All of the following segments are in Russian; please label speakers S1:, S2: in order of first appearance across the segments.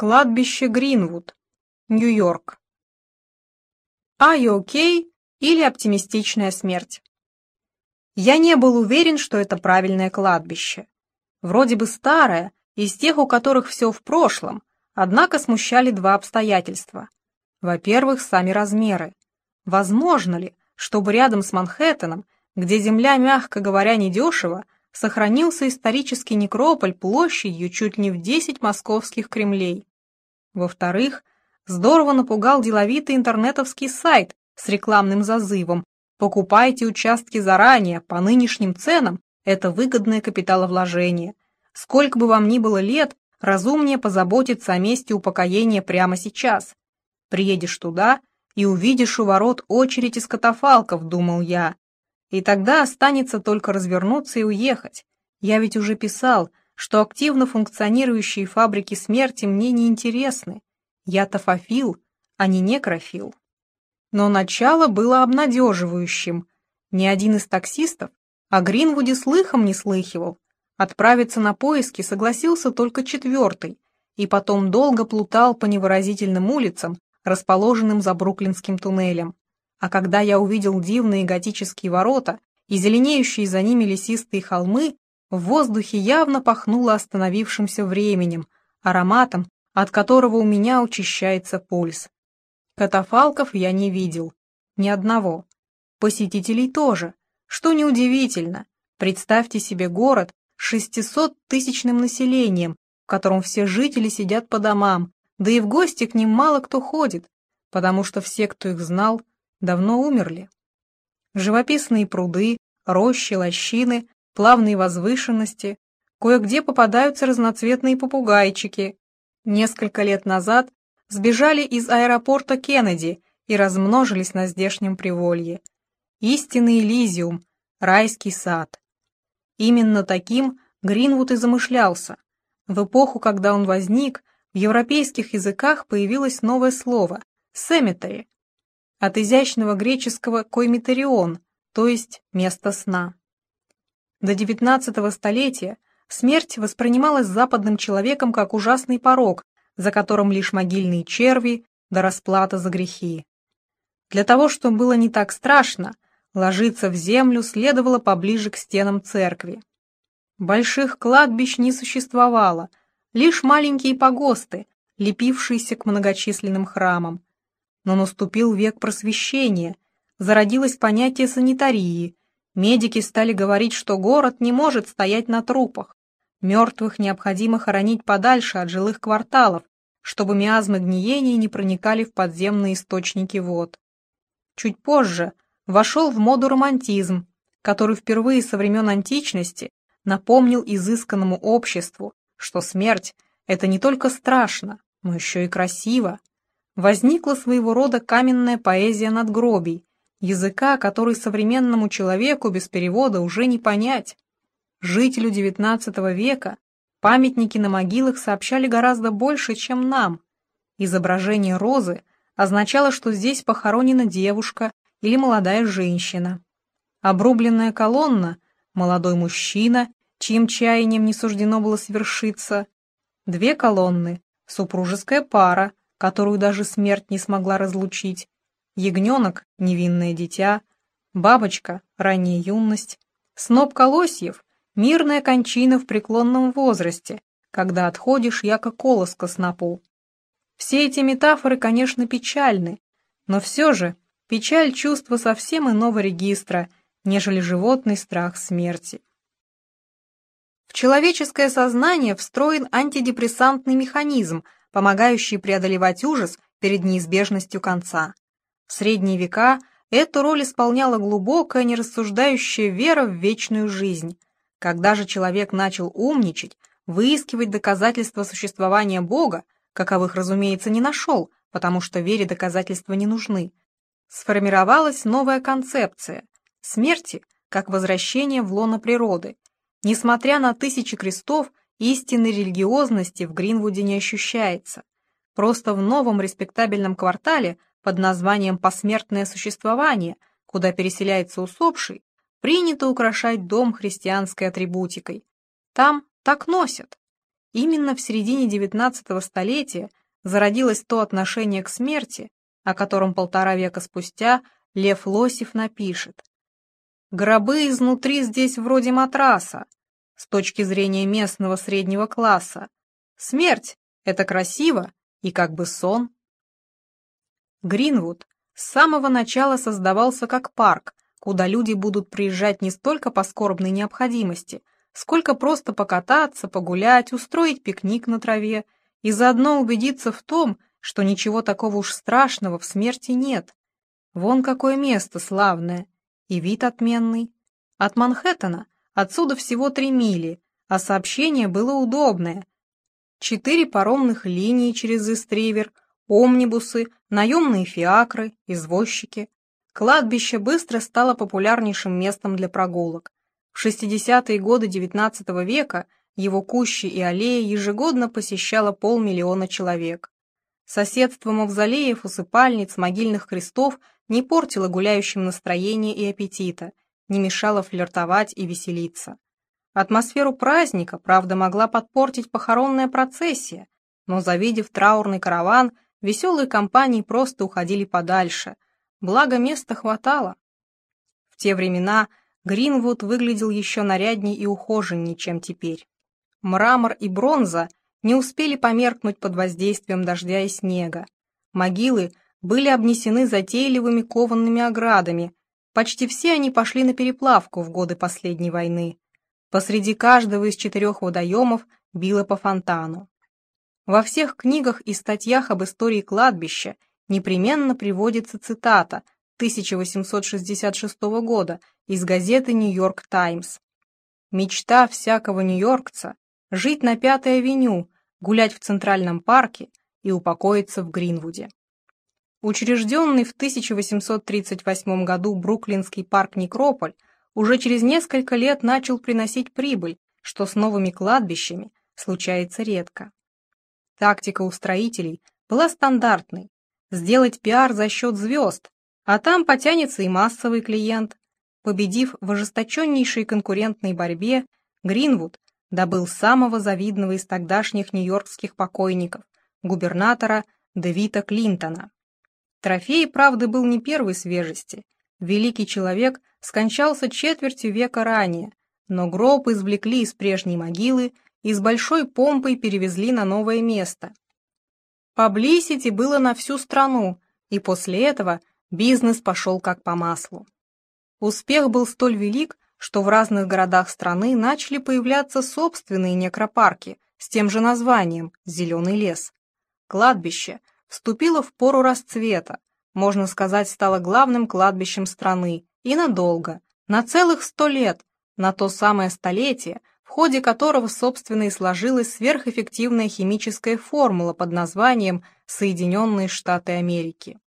S1: Кладбище Гринвуд, Нью-Йорк. Okay или оптимистичная смерть? Я не был уверен, что это правильное кладбище. Вроде бы старое, из тех, у которых все в прошлом, однако смущали два обстоятельства. Во-первых, сами размеры. Возможно ли, чтобы рядом с Манхэттеном, где земля, мягко говоря, недешево, сохранился исторический некрополь площадью чуть не в 10 московских кремлей? Во-вторых, здорово напугал деловитый интернетовский сайт с рекламным зазывом «Покупайте участки заранее, по нынешним ценам, это выгодное капиталовложение. Сколько бы вам ни было лет, разумнее позаботиться о месте упокоения прямо сейчас. Приедешь туда и увидишь у ворот очередь из катафалков», — думал я. И тогда останется только развернуться и уехать. Я ведь уже писал, что активно функционирующие фабрики смерти мне не интересны. Я тофофил, а не некрофил. Но начало было обнадеживающим. Ни один из таксистов о Гринвуде слыхом не слыхивал. Отправиться на поиски согласился только четвертый, и потом долго плутал по невыразительным улицам, расположенным за Бруклинским туннелем. А когда я увидел дивные готические ворота и зеленеющие за ними лесистые холмы, в воздухе явно пахнуло остановившимся временем, ароматом, от которого у меня учащается пульс. Катафалков я не видел. Ни одного. Посетителей тоже. Что неудивительно. Представьте себе город с 600-тысячным населением, в котором все жители сидят по домам, да и в гости к ним мало кто ходит, потому что все, кто их знал, давно умерли. Живописные пруды, рощи, лощины плавные возвышенности, кое-где попадаются разноцветные попугайчики. Несколько лет назад сбежали из аэропорта Кеннеди и размножились на здешнем приволье. Истинный Элизиум, райский сад. Именно таким Гринвуд и замышлялся. В эпоху, когда он возник, в европейских языках появилось новое слово – «семетари», от изящного греческого «коймитерион», то есть «место сна». До XIX столетия смерть воспринималась западным человеком как ужасный порог, за которым лишь могильные черви да расплата за грехи. Для того, чтобы было не так страшно, ложиться в землю следовало поближе к стенам церкви. Больших кладбищ не существовало, лишь маленькие погосты, лепившиеся к многочисленным храмам. Но наступил век просвещения, зародилось понятие санитарии, Медики стали говорить, что город не может стоять на трупах. Мертвых необходимо хоронить подальше от жилых кварталов, чтобы миазмы гниения не проникали в подземные источники вод. Чуть позже вошел в моду романтизм, который впервые со времен античности напомнил изысканному обществу, что смерть — это не только страшно, но еще и красиво. Возникла своего рода каменная поэзия надгробий, языка, который современному человеку без перевода уже не понять. Жителю XIX века памятники на могилах сообщали гораздо больше, чем нам. Изображение розы означало, что здесь похоронена девушка или молодая женщина. Обрубленная колонна — молодой мужчина, чьим чаянием не суждено было свершиться. Две колонны — супружеская пара, которую даже смерть не смогла разлучить ягненок — невинное дитя, бабочка — ранняя юность, сноп колосьев — мирная кончина в преклонном возрасте, когда отходишь яко колоска снопу. Все эти метафоры, конечно, печальны, но все же печаль чувства совсем иного регистра, нежели животный страх смерти. В человеческое сознание встроен антидепрессантный механизм, помогающий преодолевать ужас перед неизбежностью конца. В средние века эту роль исполняла глубокая, нерассуждающая вера в вечную жизнь. Когда же человек начал умничать, выискивать доказательства существования Бога, каковых, разумеется, не нашел, потому что вере доказательства не нужны, сформировалась новая концепция – смерти как возвращение в лоно природы. Несмотря на тысячи крестов, истинной религиозности в Гринвуде не ощущается. Просто в новом респектабельном квартале – под названием «посмертное существование», куда переселяется усопший, принято украшать дом христианской атрибутикой. Там так носят. именно в середине XIX столетия зародилось то отношение к смерти, о котором полтора века спустя Лев Лосев напишет. «Гробы изнутри здесь вроде матраса, с точки зрения местного среднего класса. Смерть — это красиво и как бы сон». Гринвуд с самого начала создавался как парк, куда люди будут приезжать не столько по скорбной необходимости, сколько просто покататься, погулять, устроить пикник на траве и заодно убедиться в том, что ничего такого уж страшного в смерти нет. Вон какое место славное, и вид отменный. От Манхэттена отсюда всего три мили, а сообщение было удобное. Четыре паромных линии через Истривер, омнибусы, наемные фиакры, извозчики. Кладбище быстро стало популярнейшим местом для прогулок. В 60-е годы XIX века его кущи и аллеи ежегодно посещало полмиллиона человек. Соседство мавзолеев, усыпальниц, могильных крестов не портило гуляющим настроение и аппетита, не мешало флиртовать и веселиться. Атмосферу праздника, правда, могла подпортить похоронная процессия, но, завидев траурный караван, веселые компании просто уходили подальше, благо места хватало. В те времена Гринвуд выглядел еще нарядней и ухоженней, чем теперь. Мрамор и бронза не успели померкнуть под воздействием дождя и снега. Могилы были обнесены затейливыми коваными оградами, почти все они пошли на переплавку в годы последней войны. Посреди каждого из четырех водоемов било по фонтану. Во всех книгах и статьях об истории кладбища непременно приводится цитата 1866 года из газеты «Нью-Йорк Таймс». Мечта всякого нью-йоркца жить на Пятой авеню, гулять в Центральном парке и упокоиться в Гринвуде. Учрежденный в 1838 году Бруклинский парк Некрополь уже через несколько лет начал приносить прибыль, что с новыми кладбищами случается редко. Тактика у строителей была стандартной – сделать пиар за счет звезд, а там потянется и массовый клиент. Победив в ожесточеннейшей конкурентной борьбе, Гринвуд добыл самого завидного из тогдашних нью-йоркских покойников, губернатора Дэвита Клинтона. Трофей, правда, был не первой свежести. Великий человек скончался четвертью века ранее, но гроб извлекли из прежней могилы и с большой помпой перевезли на новое место. Паблисити было на всю страну, и после этого бизнес пошел как по маслу. Успех был столь велик, что в разных городах страны начали появляться собственные некропарки с тем же названием «Зеленый лес». Кладбище вступило в пору расцвета, можно сказать, стало главным кладбищем страны, и надолго, на целых сто лет, на то самое столетие, в ходе которого, собственно, и сложилась сверхэффективная химическая формула под названием «Соединенные Штаты Америки».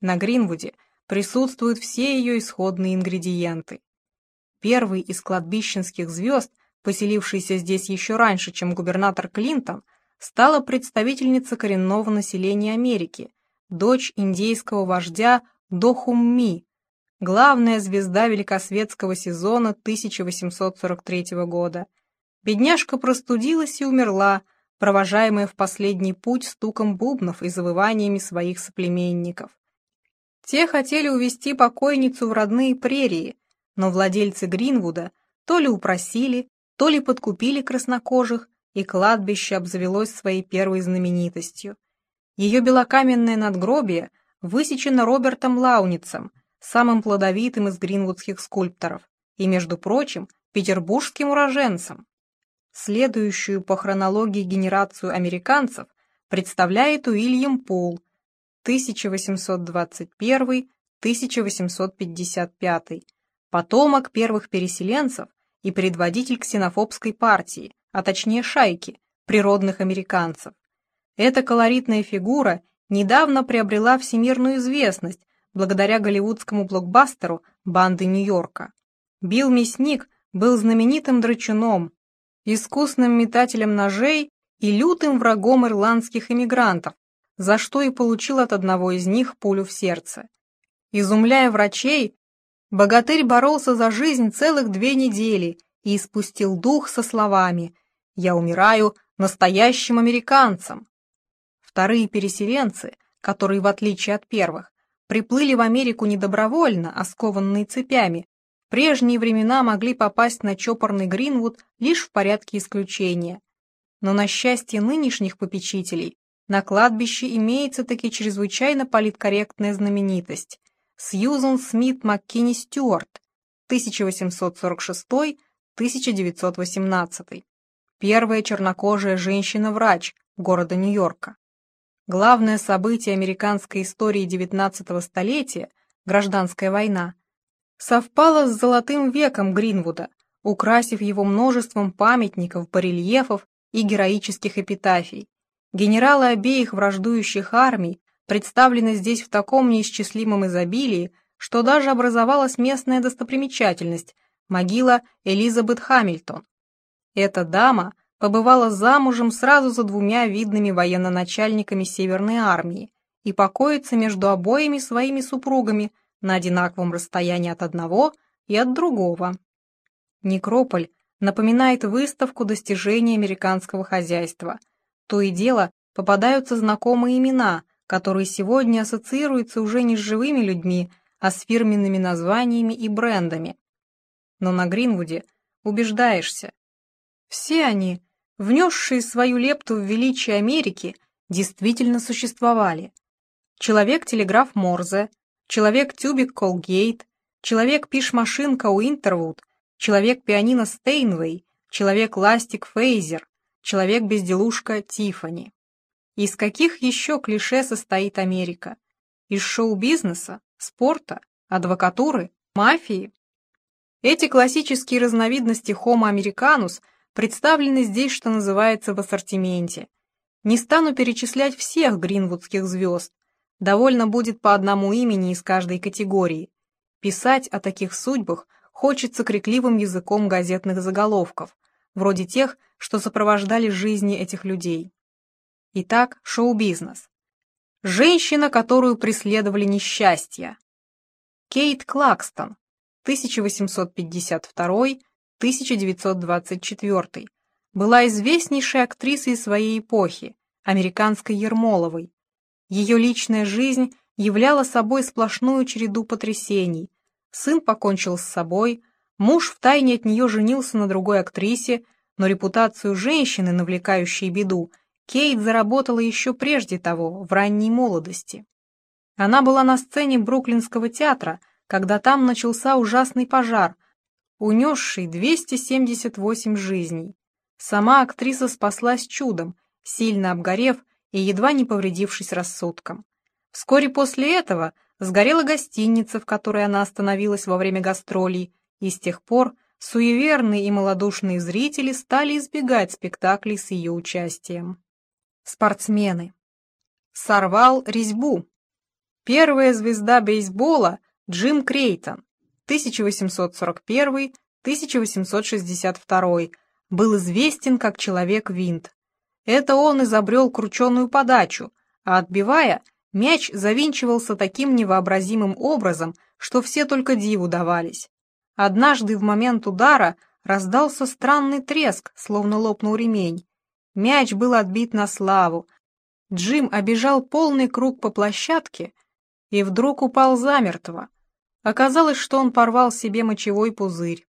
S1: На Гринвуде присутствуют все ее исходные ингредиенты. Первый из кладбищенских звезд, поселившийся здесь еще раньше, чем губернатор Клинтон, стала представительница коренного населения Америки, дочь индейского вождя Дохумми, главная звезда великосветского сезона 1843 года. Бедняжка простудилась и умерла, провожаемая в последний путь стуком бубнов и завываниями своих соплеменников. Те хотели увести покойницу в родные прерии, но владельцы Гринвуда то ли упросили, то ли подкупили краснокожих, и кладбище обзавелось своей первой знаменитостью. Ее белокаменное надгробие высечено Робертом Лауницем, самым плодовитым из гринвудских скульпторов, и, между прочим, петербургским уроженцем. Следующую по хронологии генерацию американцев представляет Уильям Пул, 1821-1855, потомок первых переселенцев и предводитель ксенофобской партии, а точнее шайки, природных американцев. Эта колоритная фигура недавно приобрела всемирную известность благодаря голливудскому блокбастеру «Банды Нью-Йорка». Билл Мясник был знаменитым драчуном, искусным метателем ножей и лютым врагом ирландских иммигрантов, за что и получил от одного из них пулю в сердце. Изумляя врачей, Богатырь боролся за жизнь целых две недели и испустил дух со словами «Я умираю настоящим американцем. Вторые переселенцы, которые, в отличие от первых, приплыли в Америку не добровольно, а скованные цепями, в прежние времена могли попасть на чопорный Гринвуд лишь в порядке исключения. Но на счастье нынешних попечителей на кладбище имеется таки чрезвычайно политкорректная знаменитость – Сьюзан Смит МакКинни Стюарт, 1846-1918. Первая чернокожая женщина-врач города Нью-Йорка. Главное событие американской истории XIX столетия, гражданская война, совпало с золотым веком Гринвуда, украсив его множеством памятников, барельефов и героических эпитафий. Генералы обеих враждующих армий представлены здесь в таком неисчислимом изобилии, что даже образовалась местная достопримечательность – могила Элизабет Хамильтон. Эта дама побывала замужем сразу за двумя видными военноначальниками Северной армии и покоится между обоими своими супругами на одинаковом расстоянии от одного и от другого. Некрополь напоминает выставку достижений американского хозяйства. То и дело попадаются знакомые имена, которые сегодня ассоциируются уже не с живыми людьми, а с фирменными названиями и брендами. Но на Гринвуде убеждаешься. Все они внесшие свою лепту в величие Америки, действительно существовали. Человек-телеграф Морзе, человек-тюбик Колгейт, человек-пиш-машинка Уинтервуд, человек-пианино Стейнвей, человек-ластик Фейзер, человек-безделушка Тифани. Из каких еще клише состоит Америка? Из шоу-бизнеса, спорта, адвокатуры, мафии? Эти классические разновидности Homo americanus – представлены здесь, что называется, в ассортименте. Не стану перечислять всех гринвудских звезд, довольно будет по одному имени из каждой категории. Писать о таких судьбах хочется крикливым языком газетных заголовков, вроде тех, что сопровождали жизни этих людей. Итак, шоу-бизнес. Женщина, которую преследовали несчастья. Кейт Клакстон, 1852 1924, была известнейшей актрисой своей эпохи, американской Ермоловой. Ее личная жизнь являла собой сплошную череду потрясений. Сын покончил с собой, муж втайне от нее женился на другой актрисе, но репутацию женщины, навлекающей беду, Кейт заработала еще прежде того, в ранней молодости. Она была на сцене Бруклинского театра, когда там начался ужасный пожар – унесший 278 жизней. Сама актриса спаслась чудом, сильно обгорев и едва не повредившись рассудком. Вскоре после этого сгорела гостиница, в которой она остановилась во время гастролей, и с тех пор суеверные и малодушные зрители стали избегать спектаклей с ее участием. Спортсмены. Сорвал резьбу. Первая звезда бейсбола Джим Крейтон 1841-1862, был известен как Человек-винт. Это он изобрел крученую подачу, а отбивая, мяч завинчивался таким невообразимым образом, что все только диву давались. Однажды в момент удара раздался странный треск, словно лопнул ремень. Мяч был отбит на славу. Джим обежал полный круг по площадке и вдруг упал замертво. Оказалось, что он порвал себе мочевой пузырь.